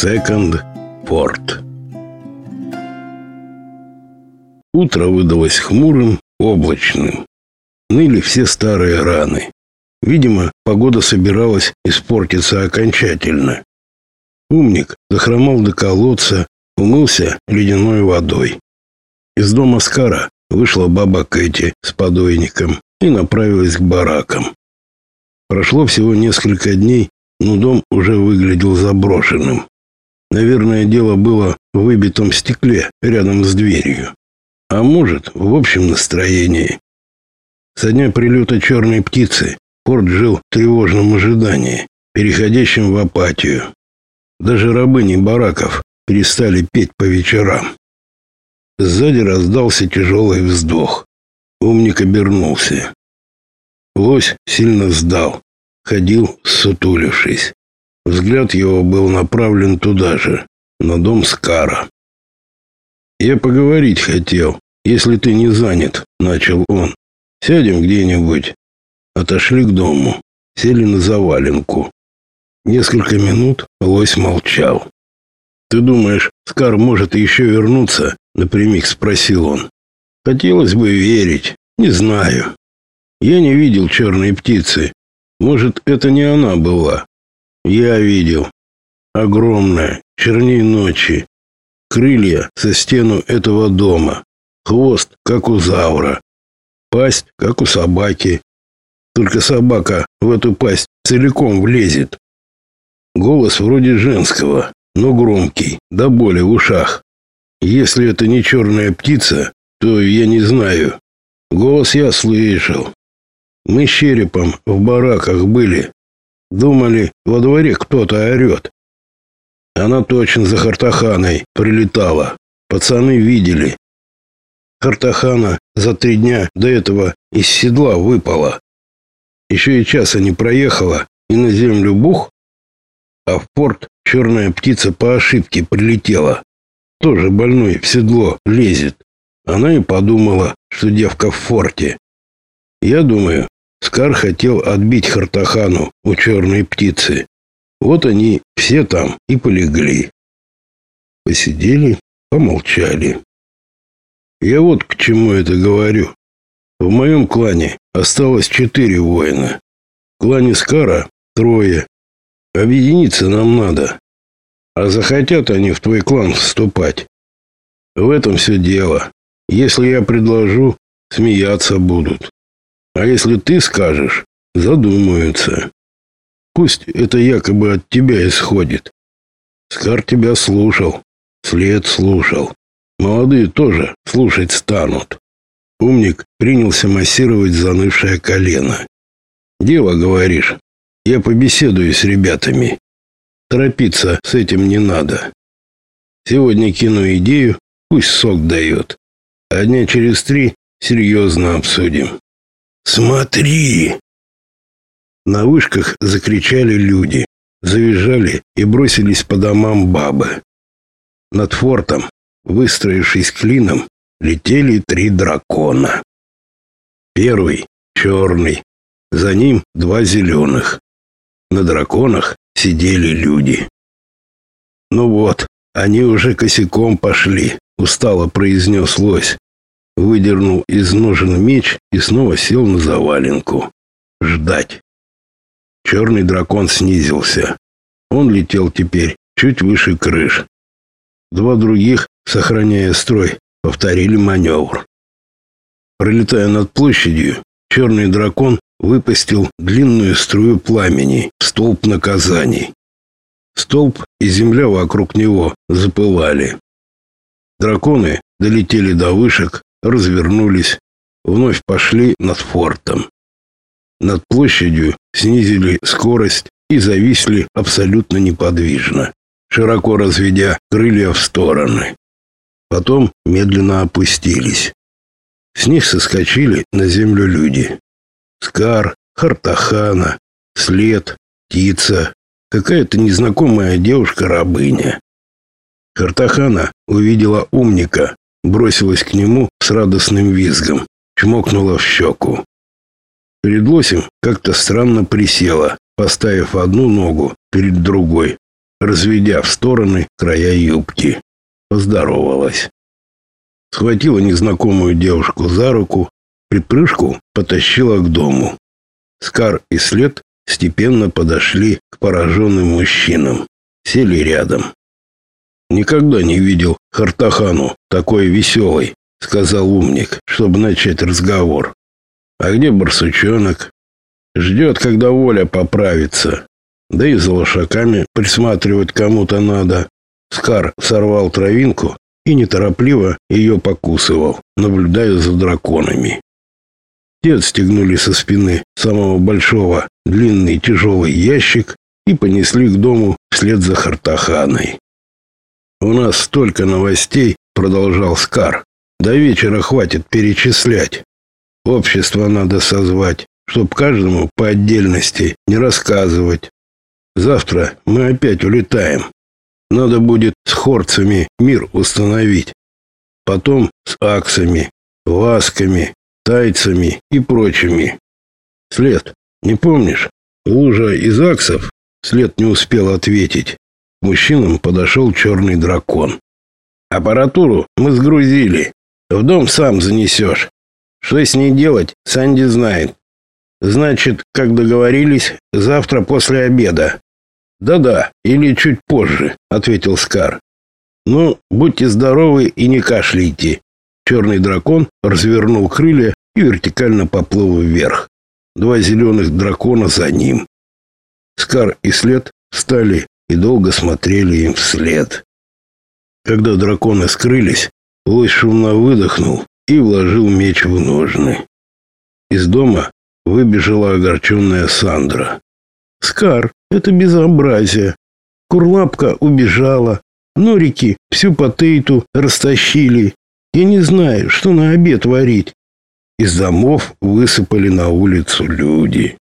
Секонд Порт. Утро выдалось хмурым, облачным. Ныли все старые раны. Видимо, погода собиралась испортиться окончательно. Умник захромал до колодца, умылся ледяной водой. Из дома Скара вышла баба Кэти с подойником и направилась к баракам. Прошло всего несколько дней, но дом уже выглядел заброшенным. Наверное, дело было в выбитом стекле рядом с дверью. А может, в общем настроении. Со дня прилета черной птицы Порт жил в тревожном ожидании, переходящем в апатию. Даже рабыни бараков перестали петь по вечерам. Сзади раздался тяжелый вздох. Умник обернулся. Лось сильно сдал, ходил, сутулившись. Взгляд его был направлен туда же, на дом Скара. «Я поговорить хотел, если ты не занят», — начал он. «Сядем где-нибудь». Отошли к дому, сели на заваленку. Несколько минут лось молчал. «Ты думаешь, Скар может еще вернуться?» — напрямик спросил он. «Хотелось бы верить. Не знаю. Я не видел черной птицы. Может, это не она была. Я видел. Огромная, черней ночи. Крылья со стену этого дома. Хвост, как у завра. Пасть, как у собаки. Только собака в эту пасть целиком влезет. Голос вроде женского, но громкий, до боли в ушах. Если это не черная птица, то я не знаю. Голос я слышал. Мы с черепом в бараках были. Думали, во дворе кто-то орет. Она точно за Хартаханой прилетала. Пацаны видели. Хартахана за три дня до этого из седла выпала. Еще и часа не проехала, и на землю бух, а в порт черная птица по ошибке прилетела. Тоже больной в седло лезет. Она и подумала, что девка в форте. Я думаю, Скар хотел отбить Хартахану у черной птицы. Вот они все там и полегли. Посидели, помолчали. Я вот к чему это говорю. В моем клане осталось четыре воина. В клане Скара трое. Объединиться нам надо. А захотят они в твой клан вступать. В этом все дело. Если я предложу, смеяться будут. А если ты скажешь, задумаются. Пусть это якобы от тебя исходит. Скар тебя слушал, след слушал. Молодые тоже слушать станут. Умник принялся массировать занывшее колено. Дело, говоришь, я побеседую с ребятами. Торопиться с этим не надо. Сегодня кину идею, пусть сок дает. А дня через три серьезно обсудим. «Смотри!» На вышках закричали люди, завизжали и бросились по домам бабы. Над фортом, выстроившись клином, летели три дракона. Первый — черный, за ним два зеленых. На драконах сидели люди. «Ну вот, они уже косяком пошли», — устало произнес лось выдернул из ножен меч и снова сел на заваленку. Ждать. Черный дракон снизился. Он летел теперь чуть выше крыш. Два других, сохраняя строй, повторили маневр. Пролетая над площадью, черный дракон выпустил длинную струю пламени в столб наказаний. Столб и земля вокруг него запылали. Драконы долетели до вышек, развернулись, вновь пошли над фортом. Над площадью снизили скорость и зависли абсолютно неподвижно, широко разведя крылья в стороны. Потом медленно опустились. С них соскочили на землю люди. Скар, Хартахана, След, Птица, какая-то незнакомая девушка-рабыня. Хартахана увидела умника бросилась к нему с радостным визгом, чмокнула в щеку. Перед лосем как-то странно присела, поставив одну ногу перед другой. разведя в стороны края юбки. Поздоровалась. Схватила незнакомую девушку за руку, припрыжку потащила к дому. Скар и След степенно подошли к пораженным мужчинам, сели рядом. Никогда не видел Хартахану такой веселой, сказал умник, чтобы начать разговор. А где барсучонок? Ждет, когда воля поправится. Да и за лошаками присматривать кому-то надо. Скар сорвал травинку и неторопливо ее покусывал, наблюдая за драконами. Те отстегнули со спины самого большого длинный тяжелый ящик и понесли к дому вслед за Хартаханой. «У нас столько новостей», — продолжал Скар. «До вечера хватит перечислять. Общество надо созвать, чтоб каждому по отдельности не рассказывать. Завтра мы опять улетаем. Надо будет с хорцами мир установить. Потом с аксами, ласками, тайцами и прочими. След, не помнишь? Лужа из аксов? След не успел ответить. Мужчинам подошел черный дракон. Аппаратуру мы сгрузили. В дом сам занесешь. Что с ней делать, Санди знает. Значит, как договорились, завтра после обеда. Да-да, или чуть позже, ответил Скар. Ну, будьте здоровы и не кашляйте. Черный дракон развернул крылья и вертикально поплыл вверх. Два зеленых дракона за ним. Скар и След встали и долго смотрели им вслед. Когда драконы скрылись, лось шумно выдохнул и вложил меч в ножны. Из дома выбежала огорченная Сандра. «Скар, это безобразие. Курлапка убежала. Норики всю потейту растащили. Я не знаю, что на обед варить. Из домов высыпали на улицу люди.